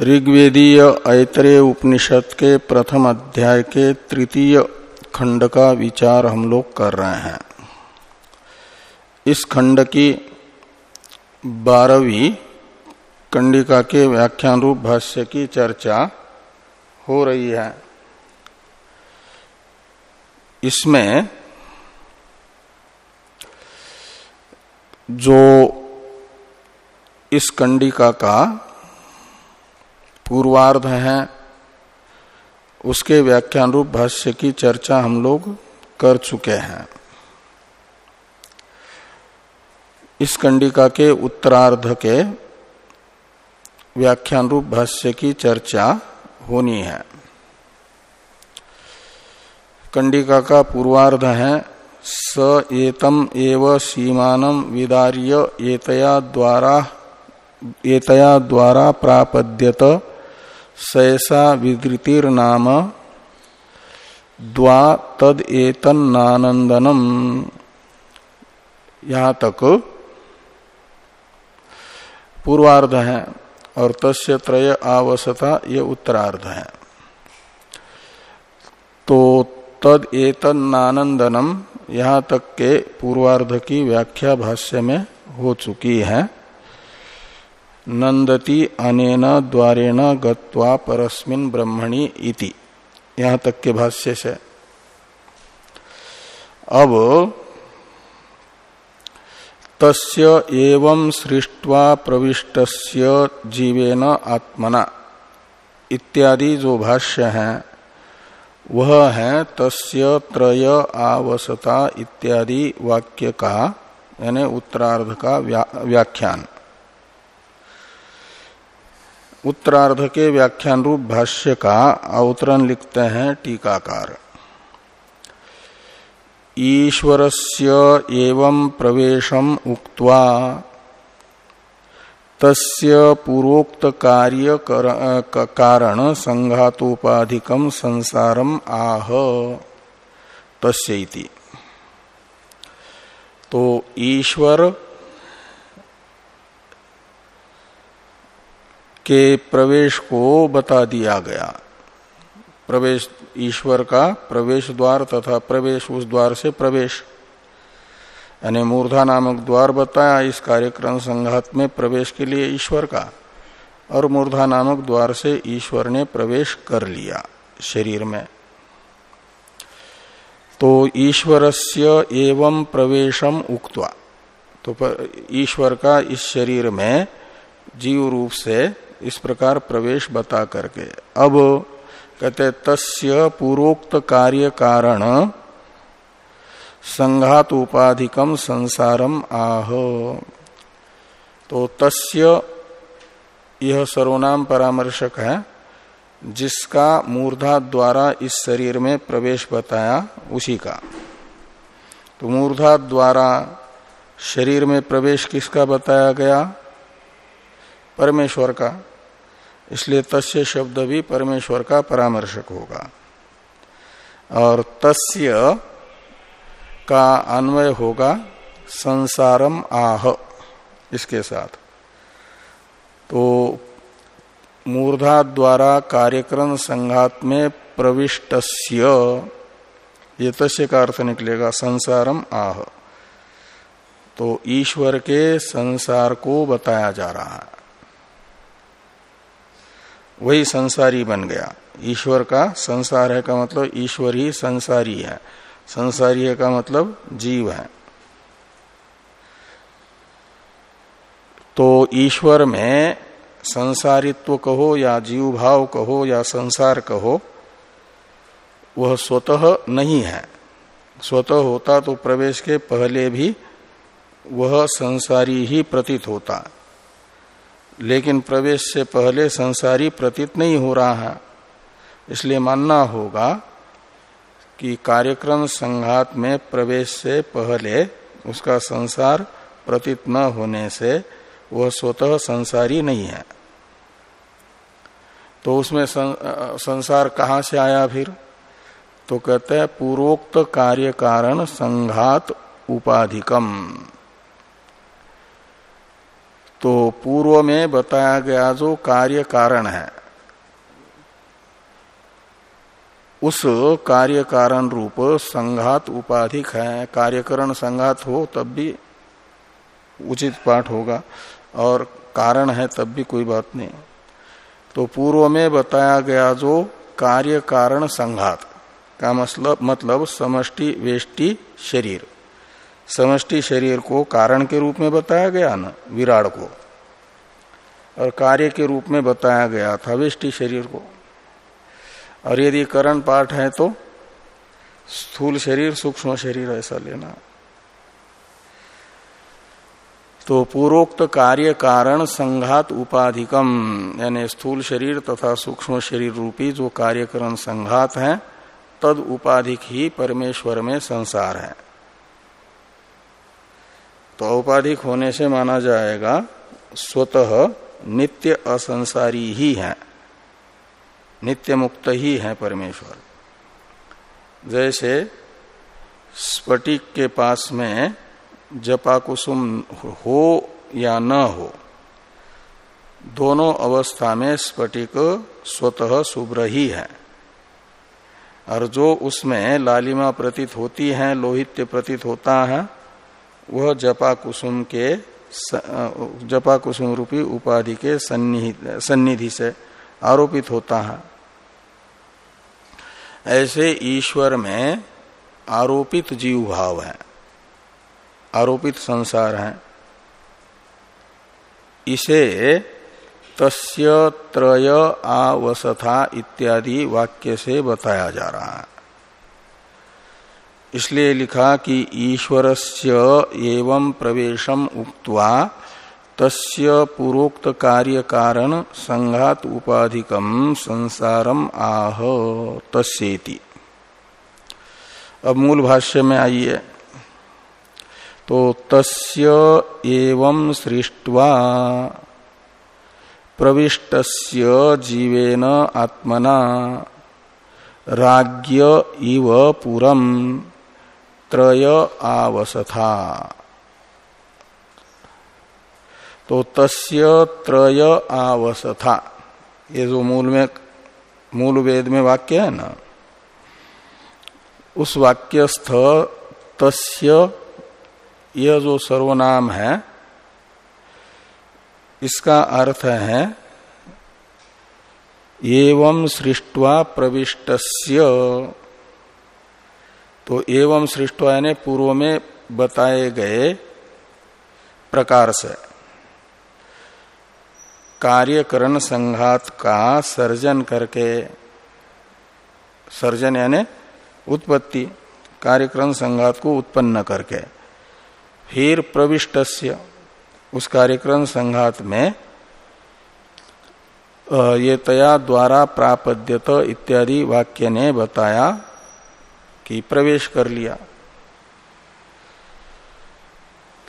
ऋग्वेदीय ऐतरेय उपनिषद के प्रथम अध्याय के तृतीय खंड का विचार हम लोग कर रहे हैं। इस खंड की बारहवीं कंडिका के व्याख्यान रूप भाष्य की चर्चा हो रही है। इसमें जो इस कंडिका का पूर्वार्ध है। उसके व्याख्यान रूप भाष्य की चर्चा हम लोग कर चुके हैं। इस कंडिका के उत्तरार्ध के व्याख्यान रूप भाष्य की चर्चा होनी है। कंडिका का पूर्वार्ध है, स एतम एव सीमानम विदार्य एतया द्वारा एतया द्वारा प्रापद्यत सैसा विदृतिर नाम द्वा तद एतन नानंदनम यहाँ तक पूर्वार्ध है और तस्य त्रय आवसता ये उत्तरार्ध है। तो तद एतन नानंदनम यहाँ तक के पूर्वार्ध की व्याख्या भाष्य में हो चुकी है। नंदती अनेन द्वारेण गत्वा परस्मिन ब्रह्मणि इति। यहाँ तक के भाष्य से अब तस्य एवं सृष्टवा प्रविष्टस्य जीवेन आत्मना इत्यादि जो भाष्य है वह है तस्य त्रय आवसता इत्यादि वाक्य का यानी उत्तरार्ध का व्या, व्याख्यान। उत्तरार्ध के व्याख्यान रूप भाष्य का अवतरण लिखते हैं टीकाकार। ईश्वरस्य एवं प्रवेशम उक्त्वा तस्य पूर्वोक्त कार्य कर, कारण संघातोपाधिकम संसारम आह तस्य इति। तो ईश्वर के प्रवेश को बता दिया गया। प्रवेश ईश्वर का प्रवेश द्वार तथा प्रवेश उस द्वार से प्रवेश। यानी मूर्धा नामक द्वार बताया इस कार्यक्रम संघात में प्रवेश के लिए ईश्वर का, और मूर्धा नामक द्वार से ईश्वर ने प्रवेश कर लिया शरीर में। तो ईश्वरस्य एवं प्रवेशम उक्त्वा तो ईश्वर का इस शरीर में जीव रूप से इस प्रकार प्रवेश बता करके। अब कहते तस्य पूर्वोक्त कार्य कारण संघात उपाधिकम संसारम आह। तो तस्य यह सर्वनाम परामर्शक है, जिसका मूर्धा द्वारा इस शरीर में प्रवेश बताया उसी का। तो मूर्धा द्वारा शरीर में प्रवेश किसका बताया गया? परमेश्वर का। इसलिए तस्य शब्द भी परमेश्वर का परामर्शक होगा। और तस्य का अन्वय होगा संसारम आह, इसके साथ। तो मूर्धा द्वारा कार्यक्रम संघात में प्रविष्टस्य, ये तस्य का अर्थ निकलेगा संसारम आह। तो ईश्वर के संसार को बताया जा रहा है। वही संसारी बन गया। ईश्वर का संसार है का मतलब ईश्वर ही संसारी है। संसारी है का मतलब जीव है। तो ईश्वर में संसारित्व कहो या जीव भाव कहो या संसार कहो, वह स्वतः नहीं है। स्वतः होता तो प्रवेश के पहले भी वह संसारी ही प्रतीत होता। लेकिन प्रवेश से पहले संसारी प्रतीत नहीं हो रहा है। इसलिए मानना होगा कि कार्यक्रम संघात में प्रवेश से पहले उसका संसार प्रतीत न होने से वह स्वतः संसारी नहीं है। तो उसमें संसार कहाँ से आया फिर? तो कहते हैं पूर्वोक्त कार्य कारण संघात उपाधिकम। तो पूर्व में बताया गया जो कार्य कारण है, उस कार्य कारण रूप संघात उपाधिक है। कार्यकरण संघात हो तब भी उचित पाठ होगा और कारण है तब भी कोई बात नहीं। तो पूर्व में बताया गया जो कार्य कारण संघात, का मतलब मतलब समष्टि, वेष्टि, शरीर। समष्टि शरीर को कारण के रूप में बताया गया ना, विराट को। और कार्य के रूप में बताया गया था, वेष्टि शरीर को। और यदि करण पाठ है तो स्थूल शरीर, सूक्ष्म शरीर ऐसा लेना। तो पूर्वोक्त कार्य कारण संघात उपाधिकम, यानी स्थूल शरीर तथा सूक्ष्म शरीर रूपी जो कार्यकरण संघात है, तद उपाधिक ही परमेश्वर में संसार है। तो औपाधिक होने से माना जाएगा, स्वतः नित्य असंसारी ही है। नित्य मुक्त ही है परमेश्वर। जैसे स्फटिक के पास में जपा कुसुम हो या न हो, दोनों अवस्था में स्फटिक स्वतः शुभ्र ही है। और जो उसमें लालिमा प्रतीत होती है, लोहित्य प्रतीत होता है वह जपा कुसुम के जपा कुसुम रूपी उपाधि के सन्निधि से आरोपित होता है। ऐसे ईश्वर में आरोपित जीव भाव है, आरोपित संसार है। इसे तस्य त्रय आवसथा इत्यादि वाक्य से बताया जा रहा है। इसलिए लिखा कि ईश्वरस्य एवं प्रवेशम उक्त्वा तस्य पूर्वोक्त कार्य कारण संघात उपाधिकम संसारम आह तस्ेति अब मूल भाष्य में आइए। तो तस्य एवं सृष्टवा प्रविष्टस्य जीवेन आत्मना राज्य इव पुरम। त्रय आवसथा। तो तस्य त्रय आवसथा। ये जो मूल में, मूल वेद में वाक्य है ना, उस वाक्यस्थ तस्य यह जो सर्वनाम है, इसका अर्थ है, एवं सृष्टवा प्रविष्टस्य। तो एवं सृष्ट यानी पूर्व में बताए गए प्रकार से। कार्यकरण संघात का सर्जन करके, सर्जन यानी उत्पत्ति कार्यक्रम संघात को उत्पन्न करके, फिर प्रविष्ट उस कार्यक्रम संघात में ये तया द्वारा प्रापद्यत इत्यादि वाक्य ने बताया। कि प्रवेश कर लिया।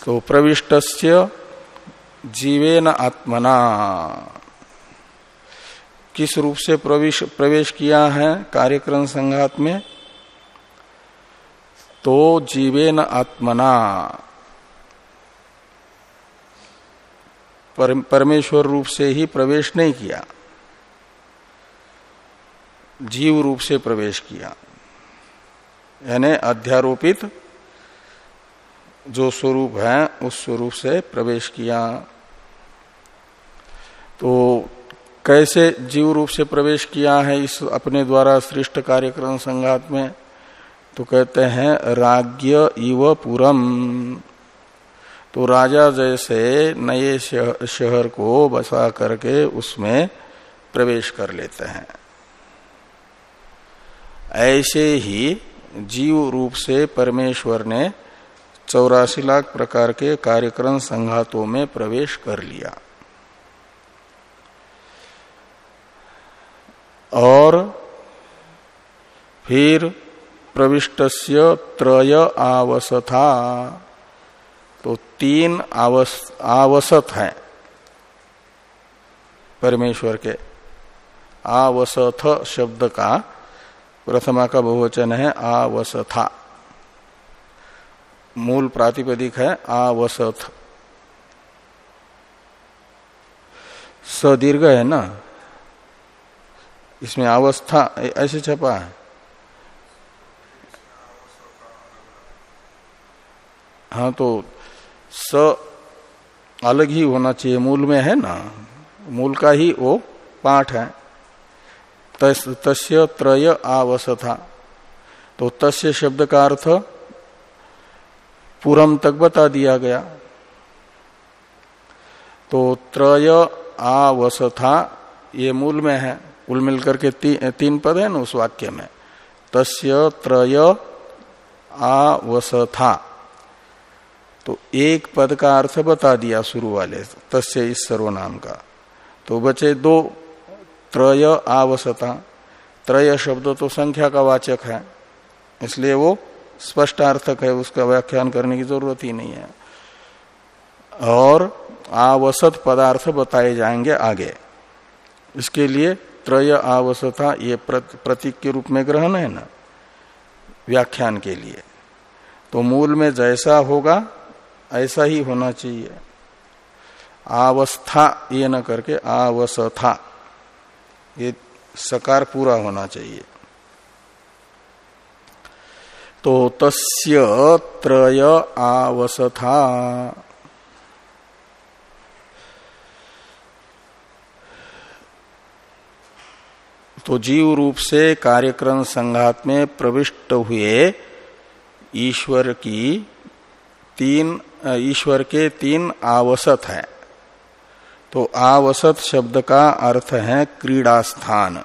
तो प्रविष्टस्य जीवेन आत्मना। किस रूप से प्रवेश प्रवेश किया है कार्यक्रम संघात में? तो जीवेन आत्मना। परमेश्वर रूप से ही प्रवेश नहीं किया। जीव रूप से प्रवेश किया। यानी अध्यारोपित जो स्वरूप है, उस स्वरूप से प्रवेश किया। तो कैसे जीव रूप से प्रवेश किया है इस अपने द्वारा सृष्ट कार्यक्रम संघात में? तो कहते हैं राज्य इव पुरम। तो राजा जैसे नए शहर को बसा करके उसमें प्रवेश कर लेते हैं। ऐसे ही जीव रूप से परमेश्वर ने चौरासी लाख प्रकार के कार्यक्रम संघातों में प्रवेश कर लिया। और फिर प्रविष्टस्य त्रय आवसथा तो तीन आवस, आवसत है परमेश्वर के। आवसथ शब्द का प्रथमा का बहुवचन है आवसथा। मूल प्रातिपदिक है आवसथ। स दीर्घ है ना? इसमें अवस्था ऐसे छपा है। हाँ तो स अलग ही होना चाहिए। मूल में है ना? मूल का ही वो पाठ है। तस, तस्य त्रय आवसथा। तो तस्य शब्द का अर्थ पूरम तक बता दिया गया। तो त्रय आवसथा ये मूल में है। कुल मिलकर के ती, तीन पद है ना उस वाक्य में। तस्य त्रय आवसथा। तो एक पद का अर्थ बता दिया शुरू वाले तस्य इस सर्वनाम का। तो बचे दो त्रय आवसता। त्रय शब्द तो संख्या का वाचक है। इसलिए वो स्पष्ट अर्थक है, उसका व्याख्यान करने की ज़रूरत ही नहीं है। और आवसत पदार्थ बताए जाएँगे आगे। इसके लिए त्रय आवसता, ये प्रतीक के रूप में ग्रहण है ना, व्याख्यान के लिए। तो मूल में जैसा होगा, ऐसा ही होना चाहिए। अवस्था ये न करके अवस्था ये सकार पूरा होना चाहिए। तो तस्य त्रय आवसथा। तो जीव रूप से कार्यक्रम संघात में प्रविष्ट हुए ईश्वर की तीन ईश्वर के तीन आवसत हैं। तो आवसत शब्द का अर्थ है क्रीड़ा स्थान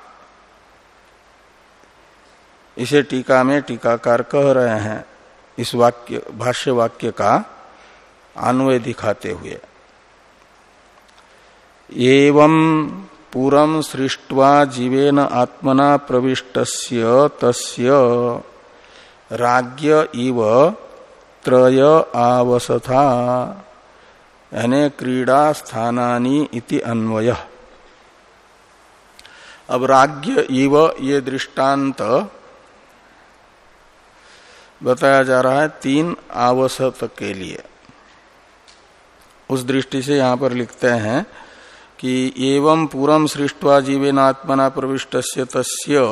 इसे टीका में टीकाकार कह रहे हैं। इस वाक्य, भाष्य वाक्य का अन्वय दिखाते हुए। एवं पूरम सृष्टवा जीवेन आत्मना प्रविष्ट तस्य राज्य इव त्रय आवसथा। यानी क्रीड़ा स्थानानी इति अन्वय। अब राज्य इव ये दृष्टांत बताया जा रहा है तीन आवसत के लिए। उस दृष्टि से यहाँ पर लिखते हैं कि एवं पूरम सृष्टवा जीवेनात्मना प्रविष्ट तस्य।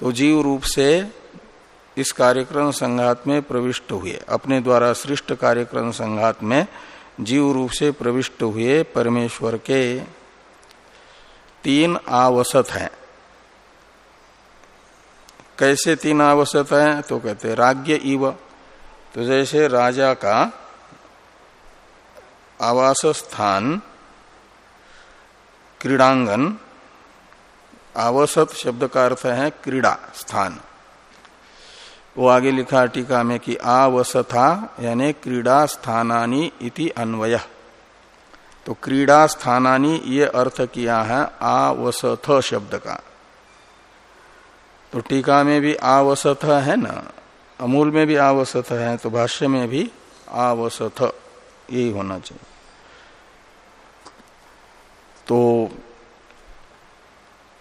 तो जीव रूप से इस कार्यक्रम संघात में प्रविष्ट हुए। अपने द्वारा सृष्ट कार्यक्रम संघात में जीव रूप से प्रविष्ट हुए परमेश्वर के तीन आवसत हैं। कैसे तीन आवसत हैं? तो कहते राज्य इव। तो जैसे राजा का आवास स्थान क्रीड़ांगन, आवसत शब्द का अर्थ है क्रीड़ा स्थान। वो आगे लिखा टीका में कि आवसथा, यानी क्रीड़ा स्थानानी इति अन्वय। तो क्रीड़ा स्थानानी ये अर्थ किया है आवसथ शब्द का। तो टीका में भी आवसथ है ना? अमूल में भी आवसथ है तो भाष्य में भी आवसथ, यही होना चाहिए। तो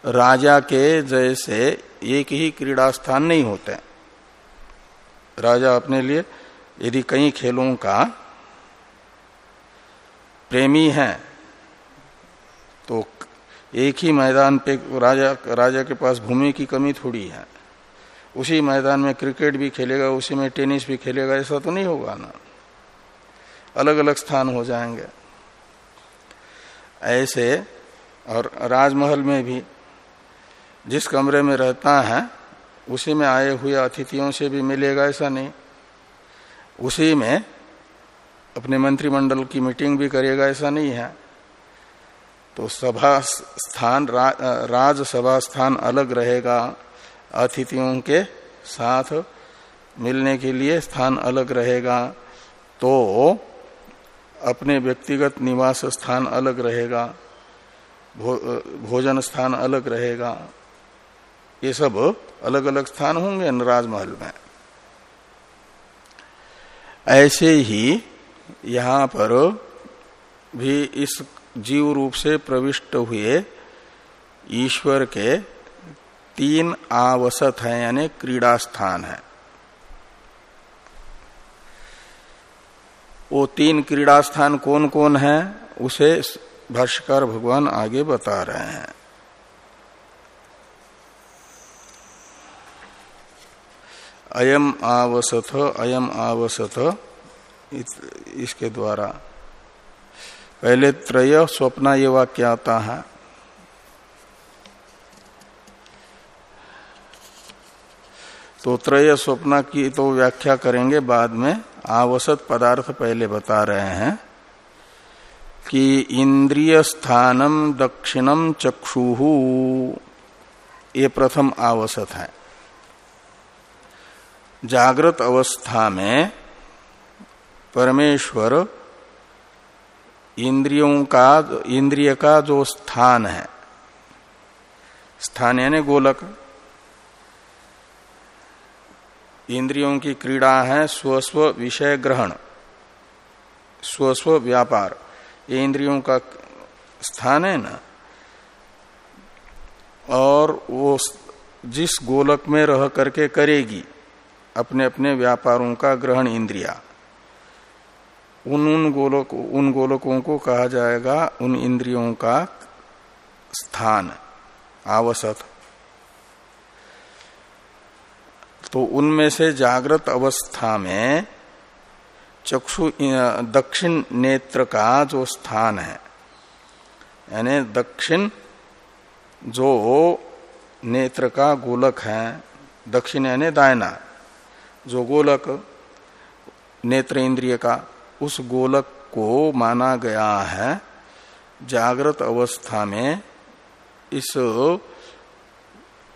राजा के जैसे एक ही क्रीड़ा स्थान नहीं होते। राजा अपने लिए, यदि कई खेलों का प्रेमी है तो एक ही मैदान पे राजा राजा के पास भूमि की कमी थोड़ी है। उसी मैदान में क्रिकेट भी खेलेगा, उसी में टेनिस भी खेलेगा, ऐसा तो नहीं होगा ना। अलग अलग स्थान हो जाएँगे। ऐसे और राजमहल में भी जिस कमरे में रहता है उसी में आए हुए अतिथियों से भी मिलेगा ऐसा नहीं। उसी में अपने मंत्रिमंडल की मीटिंग भी करेगा ऐसा नहीं है। तो सभा स्थान रा, राजसभा स्थान अलग रहेगा। अतिथियों के साथ मिलने के लिए स्थान अलग रहेगा। तो अपने व्यक्तिगत निवास स्थान अलग रहेगा। भो, भोजन स्थान अलग रहेगा। ये सब अलग अलग स्थान होंगे राजमहल में। ऐसे ही यहाँ पर भी इस जीव रूप से प्रविष्ट हुए ईश्वर के तीन आवसत हैं, यानी क्रीड़ा स्थान है। वो तीन क्रीड़ा स्थान कौन कौन है, उसे भाष्यकार भगवान आगे बता रहे हैं। अयम आवसथ अयम आवसथ इसके द्वारा। पहले त्रय स्वप्न ये वाक्य आता है। तो त्रय स्वप्न की तो व्याख्या करेंगे बाद में। आवसत पदार्थ पहले बता रहे हैं कि इंद्रिय स्थानम दक्षिणम चक्षु, ये प्रथम आवसत है। जागृत अवस्था में परमेश्वर इंद्रियों का, इंद्रिय का जो स्थान है, स्थान यानी गोलक, इंद्रियों की क्रीड़ा है स्वस्व विषय ग्रहण, स्वस्व व्यापार, ये इंद्रियों का स्थान है ना? और वो जिस गोलक में रह करके करेगी अपने अपने व्यापारों का ग्रहण इंद्रिया। उन उन गोलक, उन गोलकों को कहा जाएगा, उन इंद्रियों का स्थान आवसत तो उनमें से जागृत अवस्था में चक्षु, दक्षिण नेत्र का जो स्थान है, यानी दक्षिण जो नेत्र का गोलक है, दक्षिण यानी दायना जो गोलक नेत्र इंद्रिय का, उस गोलक को माना गया है जागृत अवस्था में इस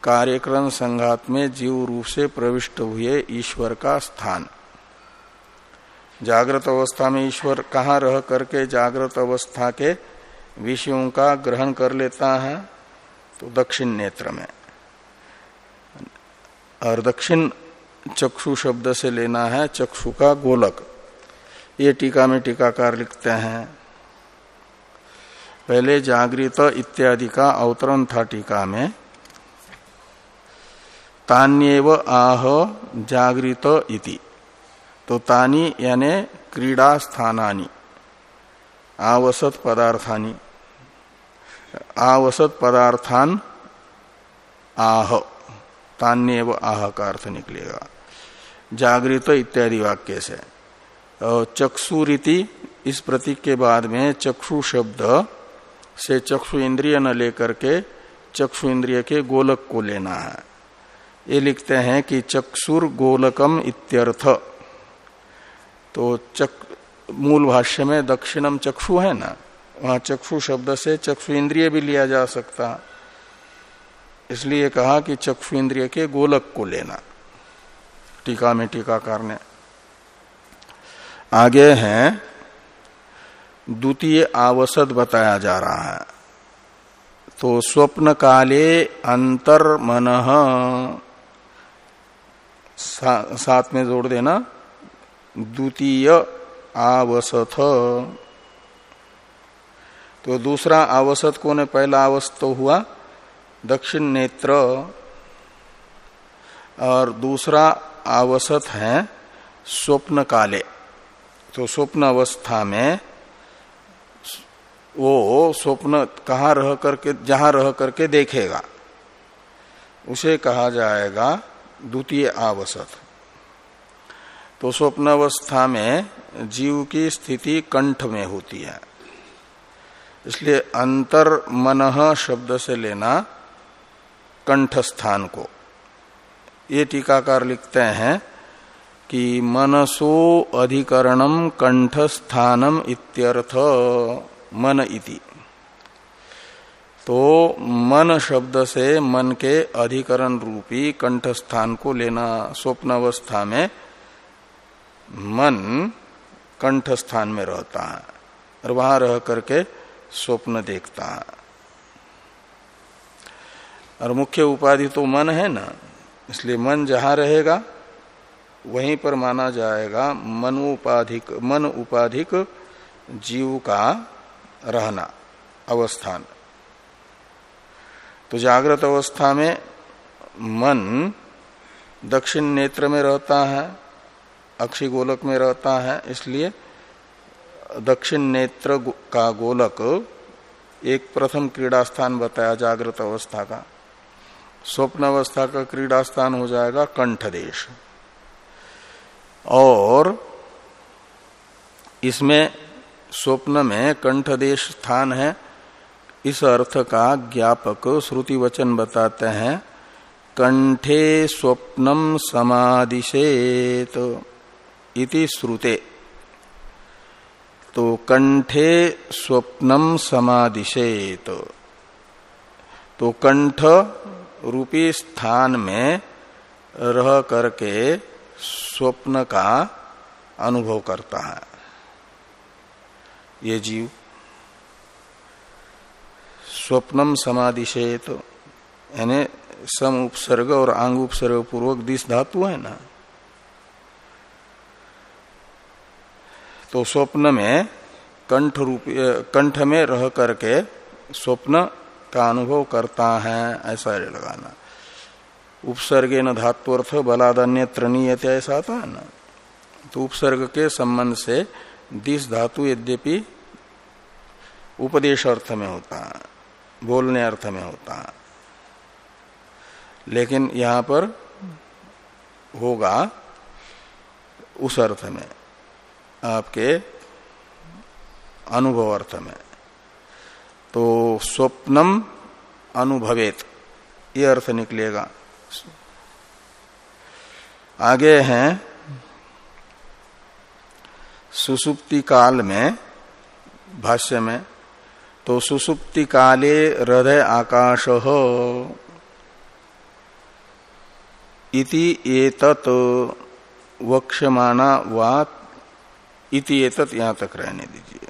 कार्यक्रम संघात में जीव रूप से प्रविष्ट हुए ईश्वर का स्थान। जागृत अवस्था में ईश्वर कहाँ रह करके जागृत अवस्था के विषयों का ग्रहण कर लेता है? तो दक्षिण नेत्र में। और दक्षिण चक्षु शब्द से लेना है, चक्षु का गोलक। ये टीका में टीकाकार लिखते हैं। पहले जागृत इत्यादि का अवतरण था टीका में। तान्यव आह जागृत इति। तो तानी यानी क्रीडा स्थानी आवसत पदार्थानी। आवसत पदार्थान आह। तान्यव आह का अर्थ निकलेगा। जागृत इत्यादि वाक्य से। चक्षु रीति इस प्रतीक के बाद में चक्षु शब्द से चक्षु इंद्रिय न लेकर के चक्षु इंद्रिय के गोलक को लेना है। ये लिखते हैं कि चक्षुर गोलकम इत्यर्थ। तो चक मूल भाष्य में दक्षिणम चक्षु है ना? वहाँ चक्षु शब्द से चक्षु इंद्रिय भी लिया जा सकता। इसलिए कहा कि चक्षु इंद्रिय के गोलक को लेना। टीका में टीकाकार ने। आगे हैं द्वितीय आवसद बताया जा रहा है। तो स्वप्न काले अंतर मन सा, साथ में जोड़ देना द्वितीय आवसथ। तो दूसरा आवसत को ने पहला आवस तो हुआ दक्षिण नेत्र और दूसरा आवसत है स्वप्न काले तो स्वप्न अवस्था में वो स्वप्न कहा रह करके, जहाँ रह करके देखेगा। उसे कहा जाएगा द्वितीय आवसत। तो स्वप्न अवस्था में जीव की स्थिति कंठ में होती है। इसलिए अंतर मन शब्द से लेना कंठ स्थान को। ये टीकाकार लिखते हैं कि मनसो अधिकरणम कंठ स्थानम इत्यर्थ मन इति। तो मन शब्द से मन के अधिकरण रूपी कंठ स्थान को लेना स्वप्न अवस्था में मन कंठ स्थान में रहता है और वहाँ रह करके स्वप्न देखता है। और मुख्य उपाधि तो मन है ना? इसलिए मन जहाँ रहेगा, वहीं पर माना जाएगा मन उपाधिक मन उपाधिक जीव का रहना, अवस्थान। तो जागृत अवस्था में मन दक्षिण नेत्र में रहता है, अक्षी गोलक में रहता है, इसलिए दक्षिण नेत्र का गोलक एक प्रथम क्रीड़ा स्थान बताया जागृत अवस्था का। स्वप्न अवस्था का क्रीड़ा स्थान हो जाएगा कंठ देश और इसमें स्वप्न में कंठ देश स्थान है। इस अर्थ का ज्ञापक श्रुति वचन बताते हैं, कंठे स्वप्नम समादिशेत इति श्रुते। तो कंठे स्वप्नम समादिशेत तो कंठ रूपी स्थान में रह करके स्वप्न का अनुभव करता है। ये जीव स्वप्नम समादिशेत, यानी सम उपसर्ग और आंग उपसर्ग पूर्वक दिस धातु है ना? तो स्वप्न में कंठ रूप, कंठ में रह करके स्वप्न का अनुभव करता है, ऐसा लगाना। उपसर्गे न धात्वर्थ बलादन्य त्रणीयत, ऐसा आता है ना। तो उपसर्ग के संबंध से दिस धातु यद्यपि उपदेश अर्थ में होता है बोलने अर्थ में होता। है लेकिन यहाँ पर होगा उस अर्थ में, आपके अनुभव अर्थ में। तो स्वप्नम अनुभवेत। ये अर्थ निकलेगा। आगे हैं, सुसुप्ति काल में, भाष्य में तो सुसुप्ति काले हृदय आकाश इति एतत वक्षमाना इति एतत यहाँ तक रहने दीजिए।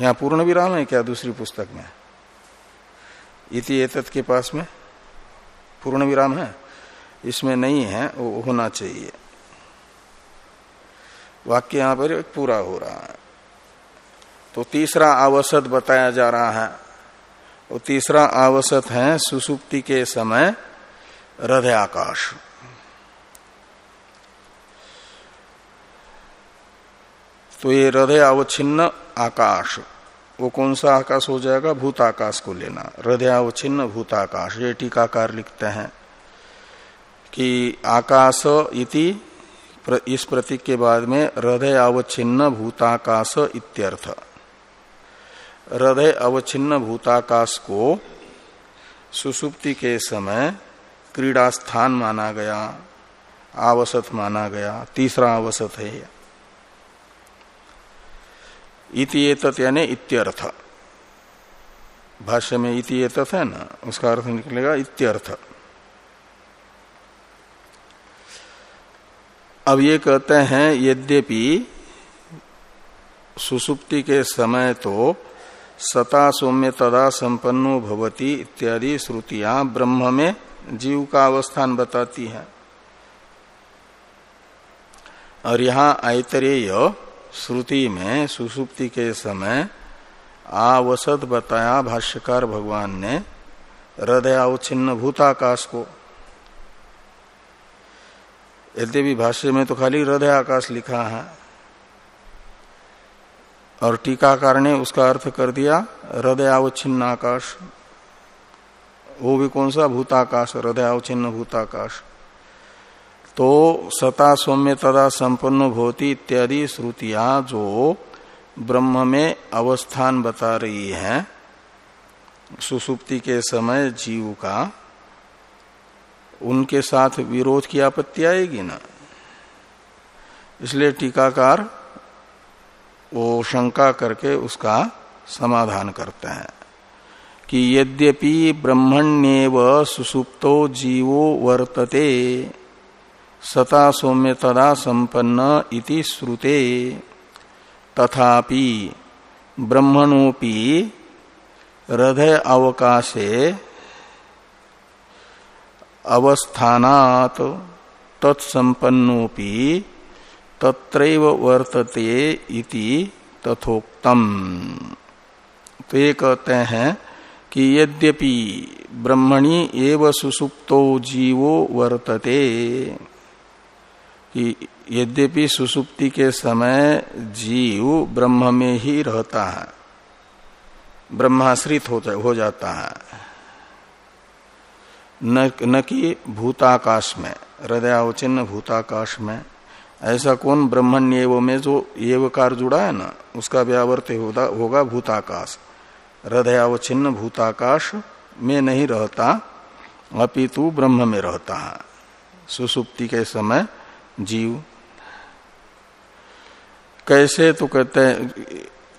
यहाँ पूर्ण विराम है क्या दूसरी पुस्तक में? इति एतत के पास में पूर्ण विराम है? इसमें नहीं है, वो होना चाहिए। वाक्य यहाँ पर पूरा हो रहा है। तो तीसरा आवसत बताया जा रहा है। वो तीसरा आवसत है सुसुप्ति के समय हृदय आकाश तो ये हृदय अवच्छिन्न आकाश। वो कौन सा आकाश हो जाएगा? भूत आकाश को लेना। हृदय अवच्छिन्न भूत आकाश ये टीकाकार लिखते हैं कि आकाश इति इस प्रतीक के बाद में हृदय अवच्छिन्न, भूताकाश इत्यर्थ। हृदय अवच्छिन्न, भूताकाश को सुसुप्ति के समय क्रीड़ा स्थान माना गया, आवसत माना गया, तीसरा आवसत है। इति यानी इत्यर्थ। भाष्य में इति है ना, उसका अर्थ निकलेगा इत्यर्थ। अब ये कहते हैं, यद्यपि सुसुप्ति के समय तो सता सौम्य तदा संपन्नो भवती इत्यादि श्रुतियाँ ब्रह्म में जीव का अवस्थान बताती है। और यहाँ आयतरेय श्रुति में, सुसुप्ति के समय, आवसत बताया भाष्यकार भगवान ने, हृदय अवच्छिन्न भूताकाश को। यद्यपि भाष्य में तो खाली हृदय आकाश लिखा है। और टीकाकार ने उसका अर्थ कर दिया, हृदय अवच्छिन्न आकाश। वो भी कौन सा? भूताकाश हृदय अवच्छिन्न भूताकाश तो सता सौम्य तदा संपन्न भवती इत्यादि श्रुतियाँ जो ब्रह्म में अवस्थान बता रही है। सुसुप्ति के समय जीव का उनके साथ विरोध की आपत्ति आएगी ना। इसलिए टीकाकार वो शंका करके उसका समाधान करते हैं कि यद्यपि ब्रह्मण्यव सुसुप्तो जीवो वर्तते। सता सौम्य तदा संपन्न इति श्रुते। तथापि ब्रह्मणोपि हृदय अवकाशे अवस्थानात तत्संपन्नोपि तत्रैव वर्तते इति तथोक्तम। तो ये कहते हैं कि यद्यपि ब्रह्मणि एव सुसुप्तो जीवो वर्तते। यद्यपि सुसुप्ति के समय जीव ब्रह्म में ही रहता है ब्रह्माश्रित हो, जाता है। न, न कि भूताकाश में हृदयावचिन्न भूताकाश में। ऐसा कौन ब्रह्मण्य में जो एवकार जुड़ा है ना उसका व्यावर्त होगा भूताकाश। हृदयावचिन्न भूताकाश में नहीं रहता अपितु ब्रह्म में रहता है। सुसुप्ति के समय जीव। कैसे तो कहते हैं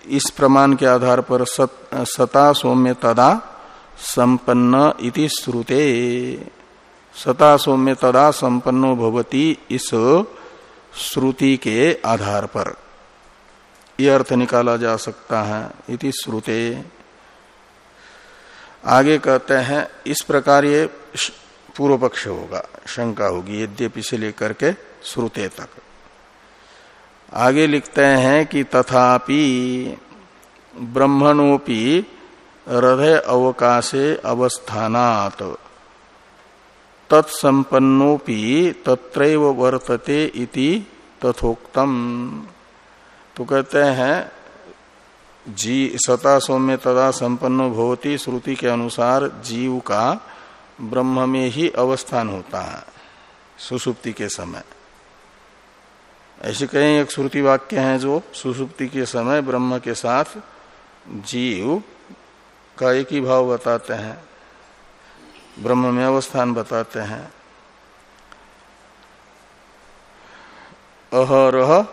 इस प्रमाण के आधार पर सत, सता सौम्य तदा संपन्न इति श्रुते। सता सौम्य तदा संपन्नो भवती इस श्रुति के आधार पर। यह अर्थ निकाला जा सकता है इति श्रुते। आगे कहते हैं इस प्रकार ये पूर्व पक्ष होगा शंका होगी यद्यपि से लेकर के श्रुते तक। आगे लिखते हैं कि तथापि ब्रह्मणोपि हृदय अवकाशे अवस्थानात। तत्संपन्नोपि तत्रैव वर्तते इति तथोक्तम। तो कहते हैं, जी, सता सौम्य तदा संपन्न भवती, श्रुति के अनुसार जीव का ब्रह्म में ही अवस्थान होता है, सुसुप्ति के समय। ऐसे कई एक श्रुति वाक्य हैं जो सुसुप्ति के समय ब्रह्म के साथ जीव का एक ही भाव बताते हैं। ब्रह्म में अवस्थान बताते हैं। अहरह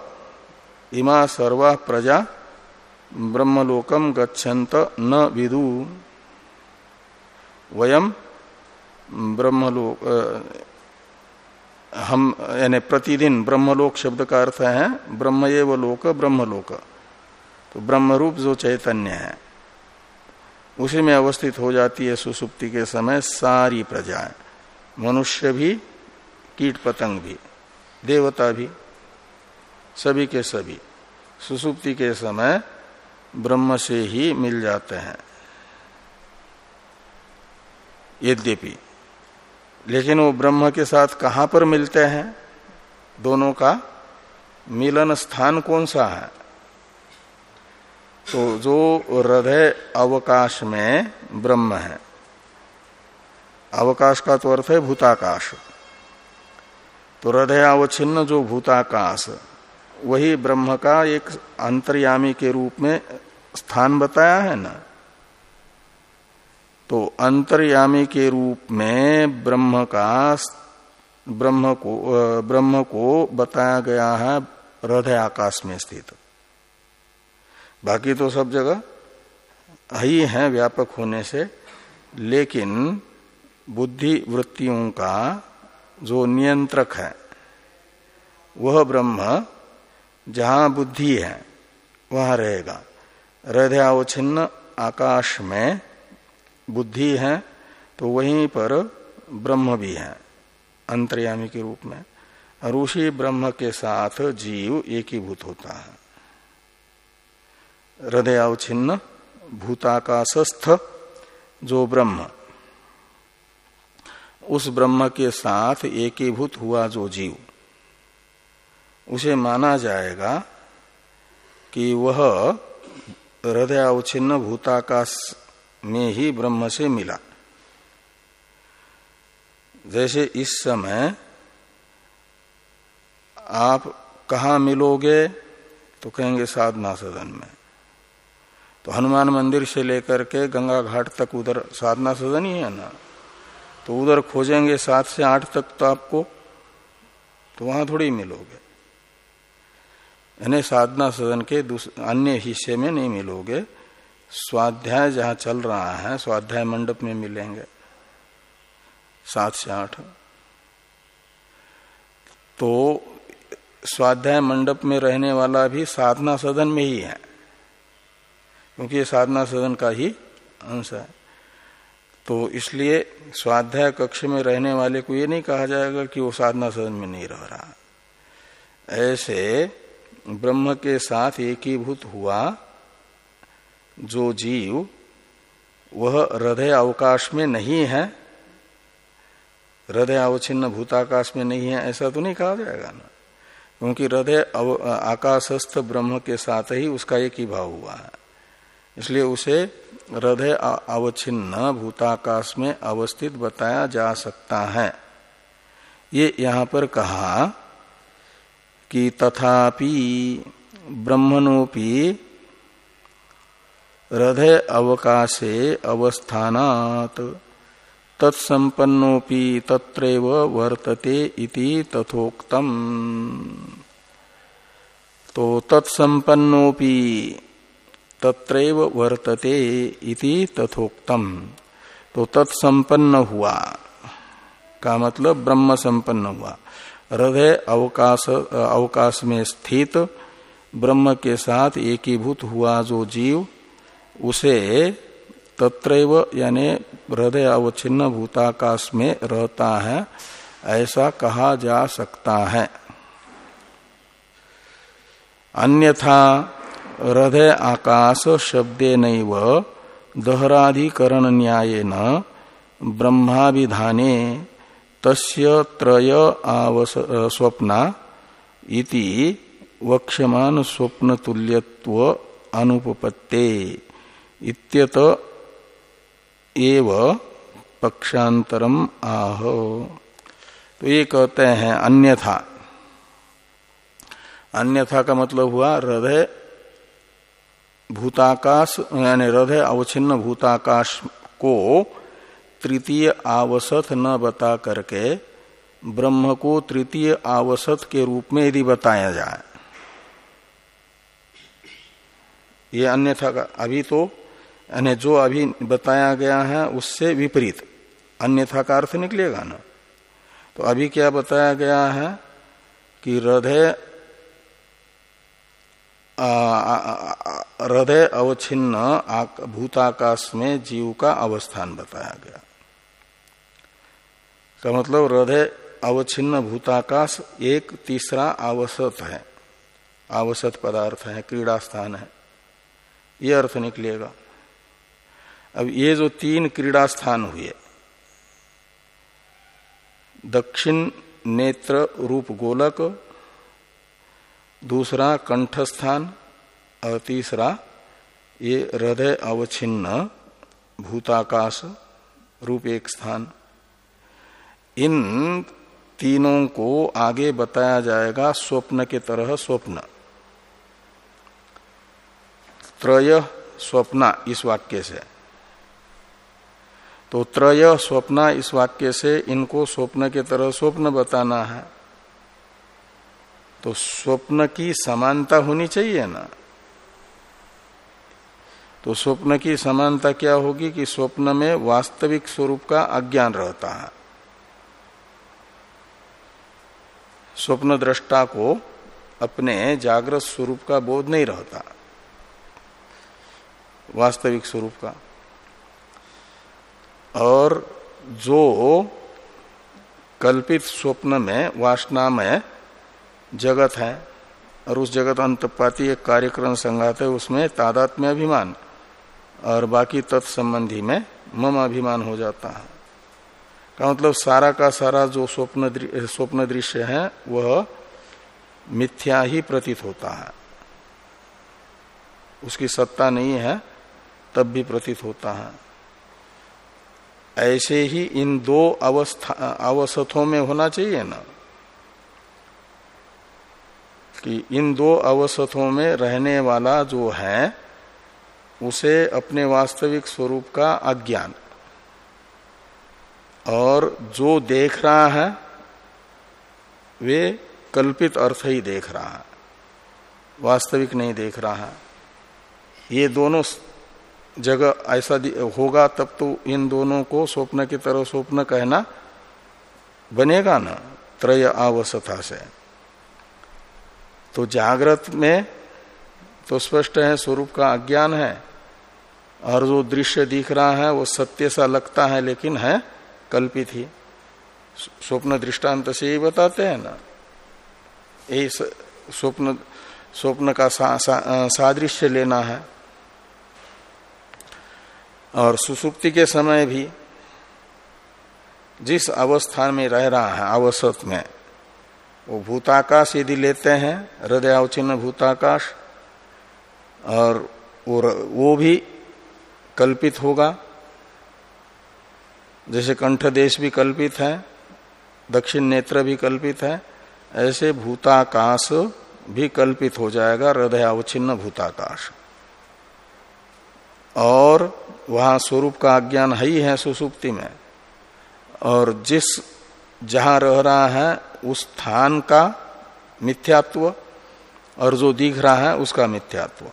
इमा सर्वा प्रजा ब्रह्मलोकम गच्छन्त न विदु। वयम ब्रह्मलोक हम, यानी प्रतिदिन ब्रह्मलोक शब्द का अर्थ है, ब्रह्म एव लोक, ब्रह्मलोक। तो ब्रह्मरूप जो चैतन्य है, उसी में अवस्थित हो जाती है सुसुप्ति के समय सारी प्रजाएँ। मनुष्य भी, कीट पतंग भी, देवता भी, सभी के सभी। सुसुप्ति के समय ब्रह्म से ही मिल जाते हैं। यद्यपि लेकिन वो ब्रह्म के साथ कहाँ पर मिलते हैं? दोनों का मिलन स्थान कौन सा है? तो जो हृदय अवकाश में ब्रह्म है, अवकाश का तो अर्थ है भूताकाश। तो हृदय अवच्छिन्न जो भूताकाश, वही ब्रह्म का एक अंतर्यामी के रूप में स्थान बताया है ना? तो अंतर्यामी के रूप में ब्रह्म का ब्रह्म को ब्रह्म को बताया गया है हृदय आकाश में स्थित। बाकी तो सब जगह ही है व्यापक होने से, लेकिन बुद्धि वृत्तियों का जो नियंत्रक है, वह ब्रह्म जहाँ बुद्धि है, वहाँ रहेगा। हृदयावच्छिन्न आकाश में बुद्धि है तो वहीं पर ब्रह्म भी है, अंतर्यामी के रूप में। और उसी ब्रह्म के साथ जीव एकीभूत होता है। हृदय हृदयावच्छिन्न, भूताकाशस्थ, जो ब्रह्म। उस ब्रह्म के साथ एकीभूत हुआ जो जीव। उसे माना जाएगा कि वह हृदयावच्छिन्न, भूताकाश में ही ब्रह्म से मिला। जैसे इस समय आप कहा मिलोगे तो कहेंगे साधना सदन में। तो हनुमान मंदिर से लेकर के गंगा घाट तक उधर साधना सदन ही है ना? तो उधर खोजेंगे सात से आठ तक तो आपको तो वहाँ थोड़ी मिलोगे। यानी साधना सदन के अन्य हिस्से में नहीं मिलोगे। स्वाध्याय जहाँ चल रहा है, स्वाध्याय मंडप में मिलेंगे। सात से आठ। तो स्वाध्याय मंडप में रहने वाला भी साधना सदन में ही है, क्योंकि ये साधना सदन का ही अंश है। तो इसलिए स्वाध्याय कक्ष में रहने वाले को ये नहीं कहा जाएगा कि वो साधना सदन में नहीं रह रहा। ऐसे ब्रह्म के साथ एकीभूत हुआ जो जीव, वह हृदय अवकाश में नहीं है। हृदय अवच्छिन्न भूताकाश में नहीं है, ऐसा तो नहीं कहा जाएगा ना। क्योंकि हृदय आकाशस्थ ब्रह्म के साथ ही उसका एक ही भाव हुआ है। इसलिए उसे हृदय अवच्छिन्न भूताकाश में अवस्थित बताया जा सकता है। ये यहाँ पर कहा कि तथापि ब्रह्मणोपि हृदय अवकाशे अवस्थानात। तत्संपन्नोपि तत्रैव वर्तते इति तथोक्तम। तो तत्संपन्नोपि तत्रैव वर्तते इति तथोक्तम। तो तत्संपन्न हुआ। का मतलब ब्रह्म संपन्न हुआ। हृदय अवकाश अवकाश में स्थित ब्रह्म के साथ एकीभूत हुआ जो जीव उसे तत्रैव यानी हृदय अवच्छिन्न भूताकाश में रहता है, ऐसा कहा जा सकता है। अन्यथा हृदय आकाश शब्दे नैव दहराधिकरण न ब्रह्माभिधाने तस्य त्रय आवस, स्वप्ना वक्ष्यमान स्वप्न तुल्यत्व अनुपपत्ते। इत्यत एव पक्षांतरम आह। तो ये कहते हैं, अन्यथा। अन्यथा का मतलब हुआ, हृदय भूताकाश, यानी हृदय अवच्छिन्न भूताकाश को तृतीय आवसत न बता करके, ब्रह्म को तृतीय आवसत के रूप में यदि बताया जाए। ये अन्यथा का, अभी तो यानी जो अभी बताया गया है, उससे विपरीत। अन्यथा का अर्थ निकलेगा ना। तो अभी क्या बताया गया है कि हृदय हृदय अवच्छिन्न भूताकाश में जीव का अवस्थान बताया गया। का मतलब हृदय अवच्छिन्न भूताकाश एक तीसरा आवसत है। आवसत पदार्थ है, क्रीड़ा स्थान है। ये अर्थ निकलेगा। अब ये जो तीन क्रीड़ा स्थान हुए, दक्षिण नेत्र रूप गोलक, दूसरा कंठस्थान और तीसरा ये हृदय अवच्छिन्न, भूताकाश रूप एक स्थान। इन तीनों को आगे बताया जाएगा स्वप्न के तरह स्वप्न। त्रय स्वप्न इस वाक्य से। तो त्रय स्वप्न इस वाक्य से इनको स्वप्न के तरह स्वप्न बताना है। तो स्वप्न की समानता होनी चाहिए ना? तो स्वप्न की समानता क्या होगी कि स्वप्न में वास्तविक स्वरूप का अज्ञान रहता है। स्वप्न दृष्टा को अपने जागृत स्वरूप का बोध नहीं रहता। वास्तविक स्वरूप का। और जो कल्पित स्वप्न में, वासना में जगत है, और उस जगत अंतपाती एक कार्यक्रम संघात है, उसमें तादात्म्य अभिमान और बाकी तत्संबंधी में मम अभिमान हो जाता है। का मतलब सारा का सारा जो स्वप्न स्वप्न दृश्य है, वह मिथ्या ही प्रतीत होता है। उसकी सत्ता नहीं है, तब भी प्रतीत होता है। ऐसे ही इन दो अवस्था, अवसथों में होना चाहिए ना? कि इन दो अवसथों में रहने वाला जो है, उसे अपने वास्तविक स्वरूप का अज्ञान। और जो देख रहा है, वे कल्पित अर्थ ही देख रहा है। वास्तविक नहीं देख रहा है। ये दोनों जगह ऐसा होगा तब तो इन दोनों को स्वप्न की तरह स्वप्न कहना बनेगा ना त्रय अवस्था से। तो जागृत में तो स्पष्ट है स्वरूप का अज्ञान है और जो दृश्य दिख रहा है वो सत्य सा लगता है लेकिन है कल्पित ही। स्वप्न दृष्टांत से ही बताते हैं ना। यही स्वप्न स्वप्न का सा, सा, सादृश्य लेना है। और सुसुप्ति के समय भी जिस अवस्थान में रह रहा है, अवसत में, वो भूताकाश यदि लेते हैं, हृदय अवचिन्न भूताकाश, और वो भी कल्पित होगा। जैसे कंठ देश भी कल्पित है, दक्षिण नेत्र भी कल्पित है, ऐसे भूताकाश भी कल्पित हो जाएगा, हृदय अवच्छिन्न भूताकाश। और वहाँ स्वरूप का अज्ञान है ही सुसुप्ति में। और जिस जहाँ रह रहा है, उस स्थान का मिथ्यात्व, और जो दिख रहा है, उसका मिथ्यात्व।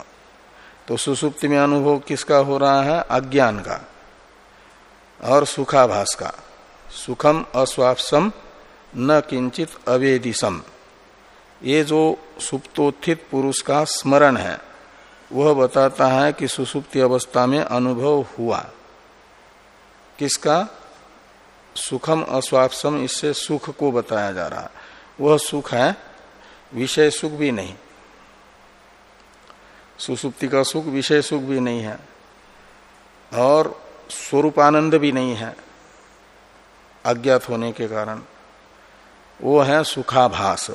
तो सुसुप्ति में अनुभव किसका हो रहा है? अज्ञान का। और सुखाभास का। सुखम अस्वापसम, न किंचित अवेदिसम। ये जो सुप्तोत्थित पुरुष का स्मरण है। वह बताता है कि सुसुप्ति अवस्था में अनुभव हुआ। किसका? सुखम अस्वापसम, इससे सुख को बताया जा रहा। वह सुख है, विषय सुख भी नहीं। सुसुप्ति का सुख, विषय सुख भी नहीं है। और स्वरूपानंद भी नहीं है, अज्ञात होने के कारण। वो है सुखाभास,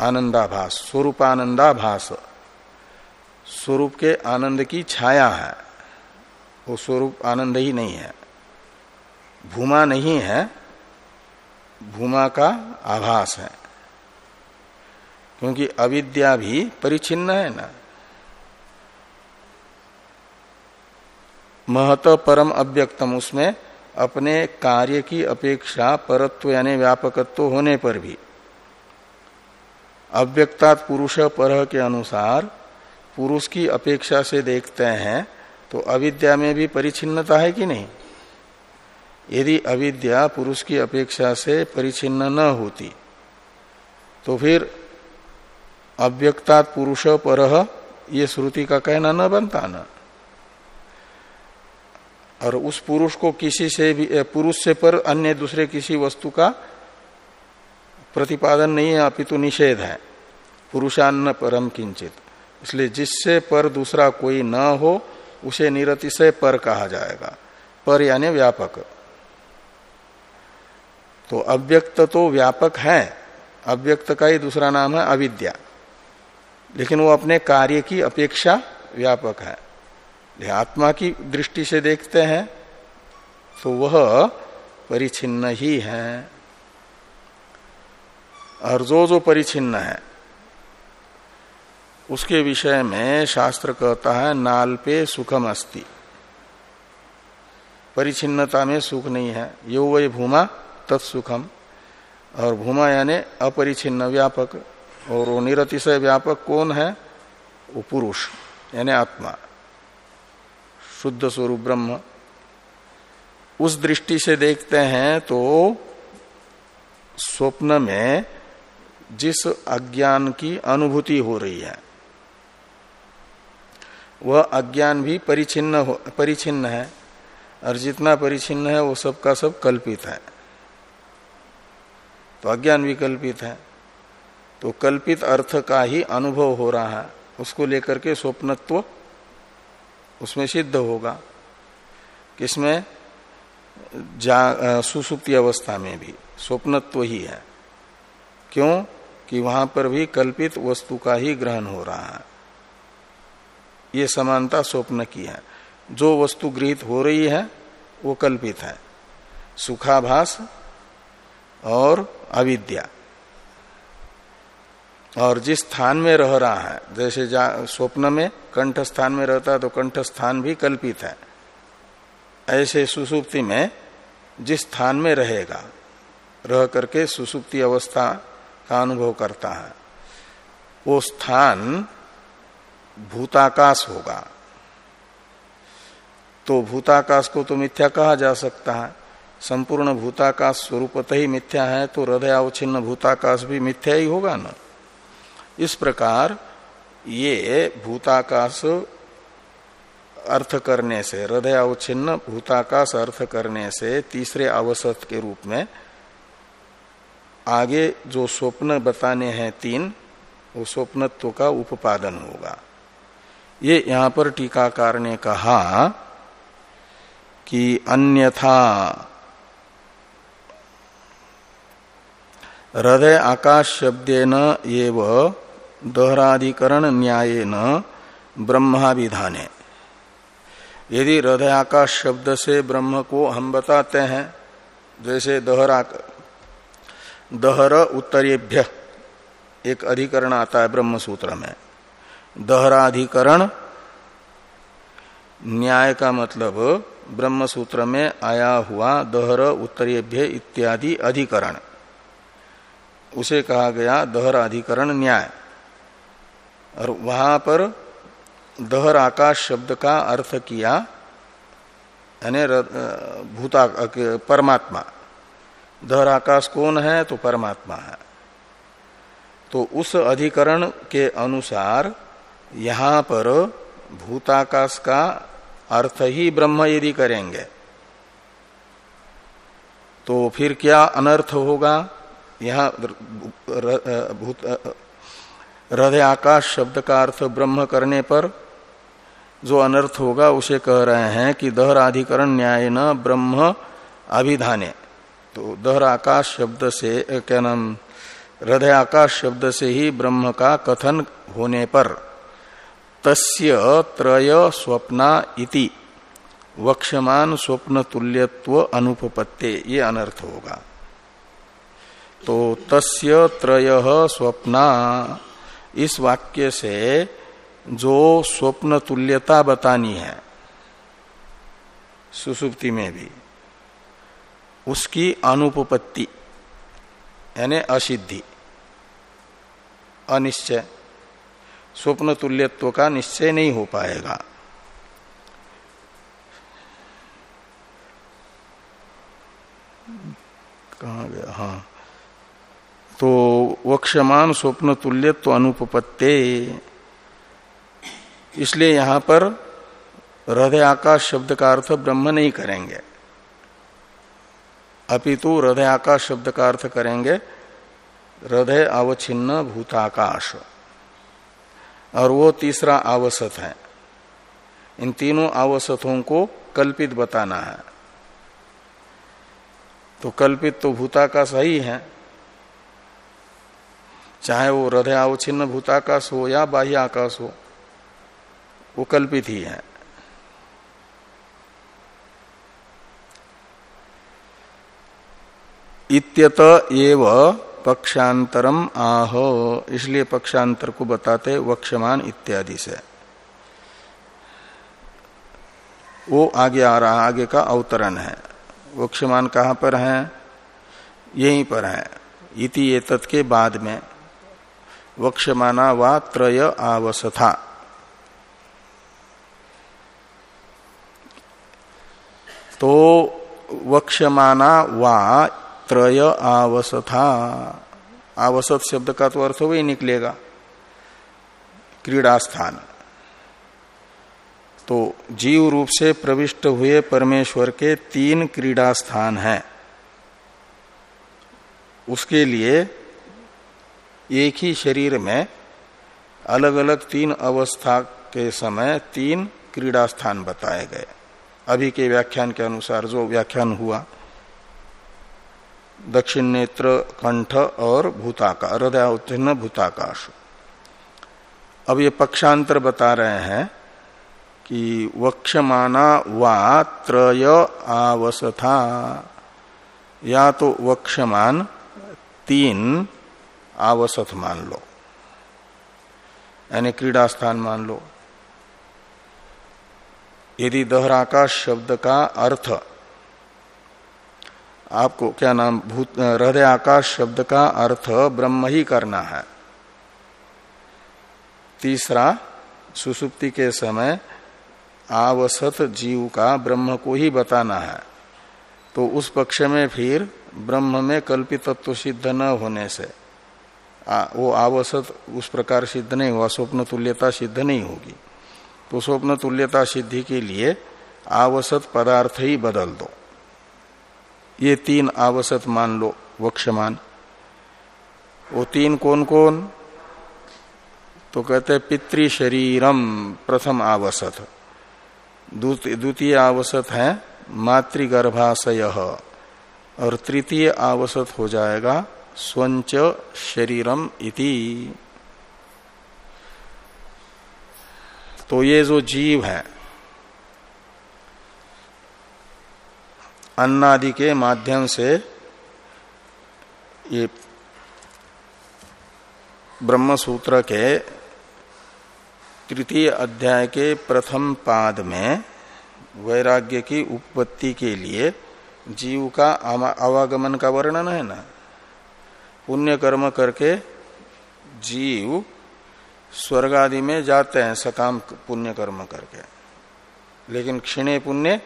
आनंदाभास, स्वरूपानंदाभास। स्वरूप के आनंद की छाया है। वो स्वरूप आनंद ही नहीं है। भूमा नहीं है। भूमा का आभास है। क्योंकि अविद्या भी परिचिन्न है ना। महत परम अव्यक्तम, उसमें अपने कार्य की अपेक्षा परत्व यानी व्यापकत्व होने पर भी। अव्यक्तात् पुरुष पर के अनुसार पुरुष की अपेक्षा से देखते हैं तो अविद्या में भी परिचिन्नता है कि नहीं? यदि अविद्या पुरुष की अपेक्षा से परिचिन्न न होती तो फिर अव्यक्ता पुरुष पर ये श्रुति का कहना न बनता न। और उस पुरुष को किसी से भी पुरुष से पर अन्य दूसरे किसी वस्तु का प्रतिपादन नहीं है, अपितु निषेध है। पुरुषान्न परम किंचित। इसलिए जिससे पर दूसरा कोई न हो, उसे निरतिशय पर कहा जाएगा। पर यानी व्यापक। तो अव्यक्त तो व्यापक है। अव्यक्त का ही दूसरा नाम है अविद्या। लेकिन वो अपने कार्य की अपेक्षा व्यापक है। आत्मा की दृष्टि से देखते हैं तो वह परिचिन्न ही है। और जो जो परिचिन्न है उसके विषय में शास्त्र कहता है, नाल पे सुखम अस्ति। परिचिन्नता में सुख नहीं है। यो वही भूमा तत्सुखम और भूमा यानी अपरिचिन्न व्यापक। और वो निरतिशय व्यापक कौन है? वो पुरुष, यानी आत्मा। शुद्ध स्वरूप ब्रह्म। उस दृष्टि से देखते हैं तो स्वप्न में जिस अज्ञान की अनुभूति हो रही है वह अज्ञान भी परिचिन्न हो, परिचिन्न है और जितना परिचिन्न है वो सबका सब कल्पित है। तो अज्ञान भी कल्पित है। तो कल्पित अर्थ का ही अनुभव हो रहा है। उसको लेकर के स्वप्नत्व उसमें सिद्ध होगा। किसमें? सुसुप्ति अवस्था में भी। स्वप्नत्व ही है। क्यों? कि वहाँ पर भी कल्पित वस्तु का ही ग्रहण हो रहा है। ये समानता स्वप्न की है। जो वस्तु गृहित हो रही है, वो कल्पित है। सुखाभास और अविद्या। और जिस स्थान में रह रहा है, जैसे स्वप्न में कंठ स्थान में रहता है तो कंठ स्थान भी कल्पित है। ऐसे सुसुप्ति में जिस स्थान में रहेगा, रह करके सुसुप्ति अवस्था का अनुभव करता है, वो स्थान भूताकाश होगा। तो भूताकाश को तो मिथ्या कहा जा सकता है। संपूर्ण भूताकाश स्वरूपत ही मिथ्या है तो हृदय अवच्छिन्न भूताकाश भी मिथ्या ही होगा ना। इस प्रकार ये भूताकाश अर्थ करने से हृदय अवच्छिन्न भूताकाश अर्थ करने से तीसरे अवसत के रूप में आगे जो स्वप्न बताने हैं तीन, वो स्वप्नत्व का उपादन होगा। ये यहाँ पर टीकाकार ने कहा कि अन्यथा हृदय आकाश शब्देन एव दोहराधिकरण न्याय न ब्रह्माभिधाने। यदि हृदय आकाश शब्द से ब्रह्म को हम बताते हैं, जैसे दोहरा दहर उत्तरेभ्य, एक अधिकरण आता है ब्रह्म सूत्र में। दहराधिकरण। न्याय का मतलब ब्रह्म सूत्र में आया हुआ दहर, उत्तरेभ्य इत्यादि अधिकरण। उसे कहा गया दहराधिकरण न्याय। और वहाँ पर दहर आकाश शब्द का अर्थ किया, यानी भूता परमात्मा। दहर आकाश कौन है? तो परमात्मा है। तो उस अधिकरण के अनुसार यहाँ पर भूताकाश का अर्थ ही ब्रह्म यदि करेंगे तो फिर क्या अनर्थ होगा? यहाँ भूत हृदय आकाश शब्द का अर्थ ब्रह्म करने पर जो अनर्थ होगा, उसे कह रहे हैं कि दहराधिकरण न्याय न ब्रह्म अभिधाने। तो दहर आकाश शब्द से क्या नाम? हृदय आकाश शब्द से ही ब्रह्म का कथन होने पर तस्य त्रय स्वप्ना इति। वक्षमान स्वप्न तुल्यत्व अनुपपत्ते, ये अनर्थ होगा। तो तस्य त्रय स्वप्ना, इस वाक्य से जो स्वप्न तुल्यता बतानी है, सुसुप्ति में भी, उसकी अनुपपत्ति, यानी असिद्धि, अनिश्चय स्वप्न तुल्यत्व का निश्चय नहीं हो पाएगा। कहा गया? हाँ। तो वक्षमान स्वप्न तुल्यत्व अनुपत्ते इसलिए यहाँ पर हृदय आकाश शब्द का अर्थ ब्रह्म नहीं करेंगे। अपितु हृदय आकाश शब्द का अर्थ करेंगे, हृदय अवच्छिन्न भूताकाश। और वो तीसरा आवसत है। इन तीनों आवसतों को कल्पित बताना है। तो कल्पित तो भूताकाश ही है चाहे वो हृदय अवच्छिन्न भूताकाश हो या बाह्य आकाश हो, वो कल्पित ही है। इत्यत एव पक्षांतरम आह। इसलिए पक्षांतर को बताते वक्षमान इत्यादि से। वो आगे आ रहा, आगे का अवतरण है। वक्षमान कहाँ पर है? यहीं पर है। इति एतत् के बाद में। वक्षमाना वा त्रय आवसथा। तो वक्षमाना वा त्रय आवसथा। आवसत शब्द का तो अर्थ वही निकलेगा। क्रीड़ा स्थान तो जीव रूप से प्रविष्ट हुए परमेश्वर के तीन क्रीड़ा स्थान हैं। उसके लिए एक ही शरीर में अलग अलग तीन अवस्था के समय तीन क्रीड़ा स्थान बताए गए। अभी के व्याख्यान के अनुसार जो व्याख्यान हुआ दक्षिण नेत्र कंठ और भूताका हृदय भूताकाश। अब ये पक्षांतर बता रहे हैं कि वक्षमाना वा त्रय आवसथा। या तो वक्षमान तीन आवसथ मान लो, यानी क्रीड़ा स्थान मान लो। यदि दहराकाश शब्द का अर्थ आपको क्या नाम भूत हृदय आकाश शब्द का अर्थ ब्रह्म ही करना है। तीसरा सुसुप्ति के समय आवसत जीव का ब्रह्म को ही बताना है। तो उस पक्ष में फिर ब्रह्म में कल्पित तत्व सिद्ध न होने से आ, वो आवसत उस प्रकार सिद्ध नहीं हुआ स्वप्न तुल्यता सिद्ध नहीं होगी। तो स्वप्न तुल्यता सिद्धि के लिए आवसत पदार्थ ही बदल दो। ये तीन आवसत मान लो, वक्षमान। वो तीन कौन कौन तो कहते पितृ शरीरम, प्रथम आवसत द्वितीय आवसत है मातृगर्भाशय। और तृतीय आवसत हो जाएगा स्वंच शरीरम इति। तो ये जो जीव है अन्नादि के माध्यम से ये ब्रह्म सूत्र के तृतीय अध्याय के प्रथम पाद में वैराग्य की उत्पत्ति के लिए जीव का आवागमन का वर्णन है ना? पुण्य कर्म करके जीव स्वर्ग आदि में जाते हैं, सकाम पुण्य कर्म करके। लेकिन क्षिणे पुण्य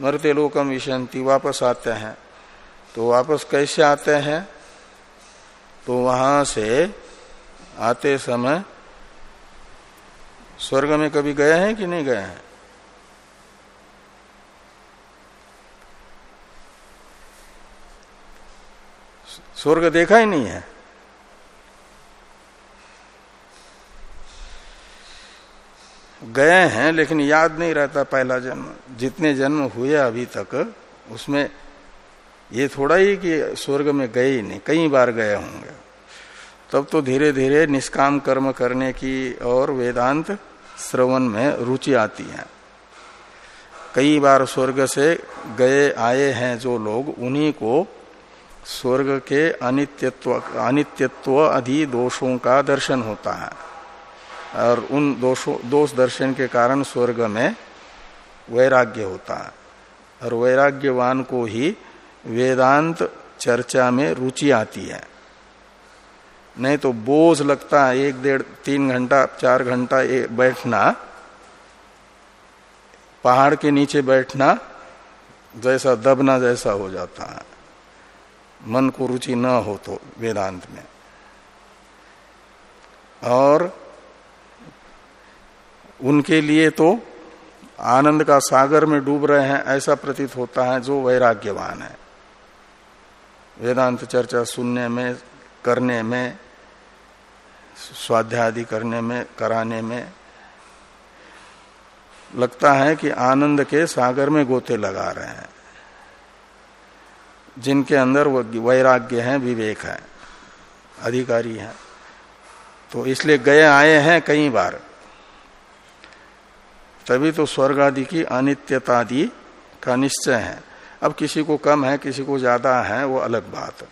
मरते लोकम विशंति, वापस आते हैं। तो वापस कैसे आते हैं? तो वहाँ से आते समय स्वर्ग में कभी गए हैं कि नहीं गए हैं? स्वर्ग देखा ही नहीं है। गए हैं, लेकिन याद नहीं रहता पहला जन्म। जितने जन्म हुए अभी तक, उसमें ये थोड़ा ही कि स्वर्ग में गए ही नहीं, कई बार गए होंगे। तब तो धीरे धीरे निष्काम कर्म करने की और वेदांत श्रवण में रुचि आती है। कई बार स्वर्ग से गए, आए हैं जो लोग, उन्हीं को स्वर्ग के अनित्यत्व अनित्यत्व अधि दोषों का दर्शन होता है। और उन दोषों, दोष दर्शन के कारण स्वर्ग में वैराग्य होता है। और वैराग्यवान को ही वेदांत चर्चा में रुचि आती है। नहीं तो बोझ लगता है, एक डेढ़, तीन घंटा, चार घंटा बैठना, पहाड़ के नीचे बैठना, जैसा दबना जैसा हो जाता है। मन को रुचि न हो तो वेदांत में। और उनके लिए तो आनंद का सागर में डूब रहे हैं, ऐसा प्रतीत होता है जो वैराग्यवान है। वेदांत चर्चा सुनने में, करने में, स्वाध्यादि करने में, कराने में लगता है कि आनंद के सागर में गोते लगा रहे हैं। जिनके अंदर वो वैराग्य है, विवेक है, अधिकारी है। तो इसलिए गए आए हैं कई बार। तभी तो स्वर्ग आदि की अनित्यतादि का निश्चय है। अब किसी को कम है, किसी को ज़्यादा है, वो अलग बात।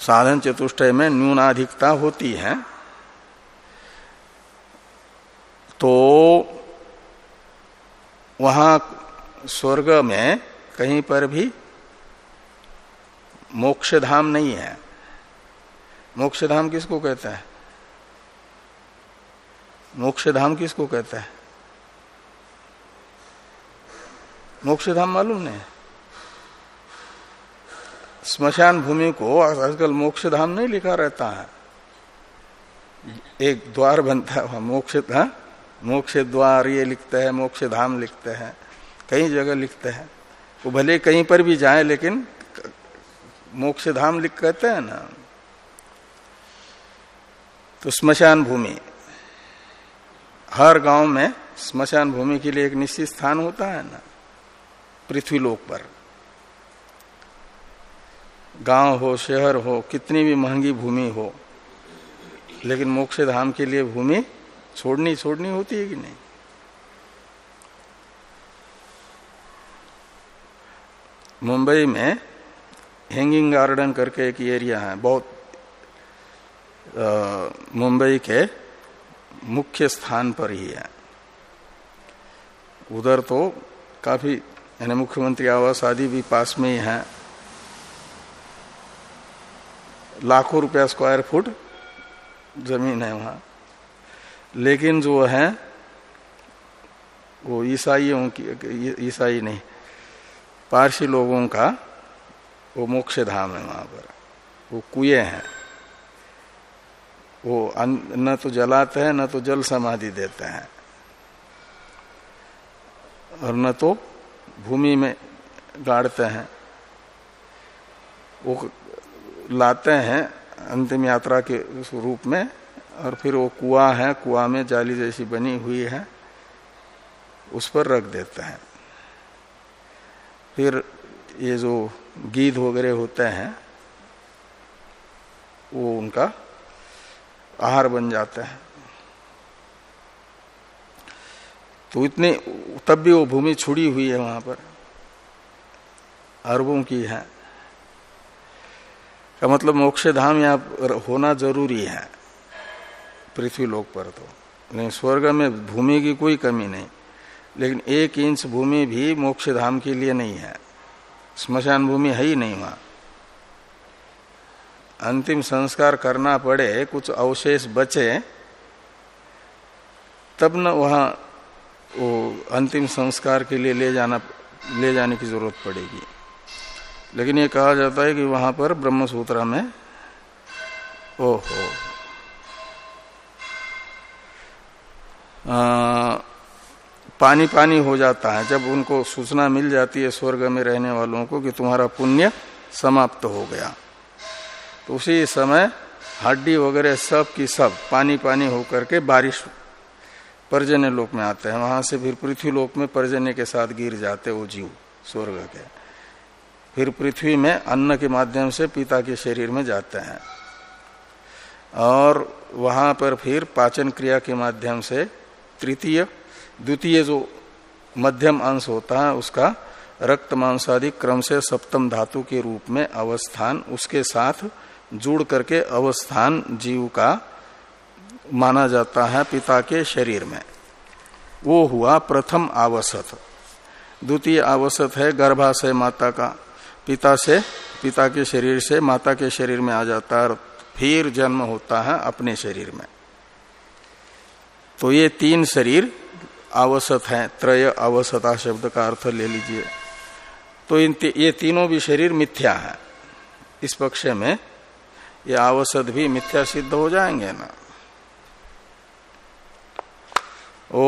साधन चतुष्टय में न्यूनाधिकता होती है। तो वहाँ स्वर्ग में कहीं पर भी मोक्ष धाम नहीं है। मोक्ष धाम किसको कहते हैं? मोक्ष धाम किसको कहते हैं? मोक्ष धाम मालूम नहीं स्मशान भूमि को आजकल मोक्ष धाम नहीं लिखा रहता है। एक द्वार बनता है मोक्ष हाँ? मोक्ष द्वार ये लिखते हैं मोक्ष धाम लिखते हैं, कई जगह लिखते हैं। वो भले कहीं पर भी जाए, लेकिन मोक्ष धाम लिख कहते हैं ना। तो स्मशान भूमि। हर गाँव में स्मशान भूमि के लिए एक निश्चित स्थान होता है ना, पृथ्वी लोक पर। गाँव हो, शहर हो, कितनी भी महँगी भूमि हो, लेकिन मोक्ष धाम के लिए भूमि छोड़नी छोड़नी होती है कि नहीं? मुंबई में हैंगिंग गार्डन करके एक एरिया है, बहुत मुंबई के मुख्य स्थान पर ही है। उधर तो काफ़ी, यानी मुख्यमंत्री आवास आदि भी पास में ही है। लाखों रुपया स्क्वायर फुट ज़मीन है वहाँ। लेकिन जो है, वो ईसाइयों की, ईसाई नहीं, पारसी लोगों का वो मोक्ष धाम है वहाँ पर। वो कुएँ हैं। वो न तो जलाते हैं, न तो जल समाधि देते हैं। और न तो भूमि में गाड़ते हैं। वो लाते हैं अंतिम यात्रा के रूप में, और फिर वो कुआ है, कुआ में जाली जैसी बनी हुई है, उस पर रख देते हैं। फिर ये जो गीध वगैरह होते हैं, वो उनका आहार बन जाते हैं। तो इतने, तब भी वो भूमि छुड़ी हुई है वहाँ पर। अरबों की है। का मतलब मोक्ष धाम यहाँ होना ज़रूरी है? पृथ्वी लोक पर तो। नहीं, स्वर्ग में भूमि की कोई कमी नहीं। लेकिन एक इंच भूमि भी मोक्ष धाम के लिए नहीं है। स्मशान भूमि है ही नहीं वहाँ। अंतिम संस्कार करना पड़े, कुछ अवशेष बचे, तब न वहाँ वो अंतिम संस्कार के लिए ले जाना, ले जाने की ज़रूरत पड़ेगी। लेकिन ये कहा जाता है कि वहाँ पर ब्रह्म सूत्र में, ओहो। पानी पानी हो जाता है, जब उनको सूचना मिल जाती है स्वर्ग में रहने वालों को कि तुम्हारा पुण्य समाप्त हो गया। तो उसी समय हड्डी वगैरह सब की सब, पानी पानी होकर के बारिश पर्जन्य लोक में आते हैं। वहाँ से फिर पृथ्वी लोक में पर्जन्य के साथ गिर जाते वो जीव, स्वर्ग के। फिर पृथ्वी में अन्न के माध्यम से पिता के शरीर में जाते हैं। और वहाँ पर फिर पाचन क्रिया के माध्यम से तृतीय, द्वितीय जो मध्यम अंश होता है, उसका रक्त मांसादि क्रम से सप्तम धातु के रूप में अवस्थान, उसके साथ जुड़ करके अवस्थान जीव का माना जाता है पिता के शरीर में। वो हुआ प्रथम आवसत। द्वितीय आवसत है गर्भाशय माता का। पिता से, पिता के शरीर से माता के शरीर में आ जाता है फिर जन्म होता है अपने शरीर में। तो ये तीन शरीर आवसत है। त्रय अवसता शब्द का अर्थ ले लीजिए। तो इन ये तीनों भी शरीर मिथ्या है। इस पक्ष में ये आवसत भी मिथ्या सिद्ध हो जाएँगे ना। ओ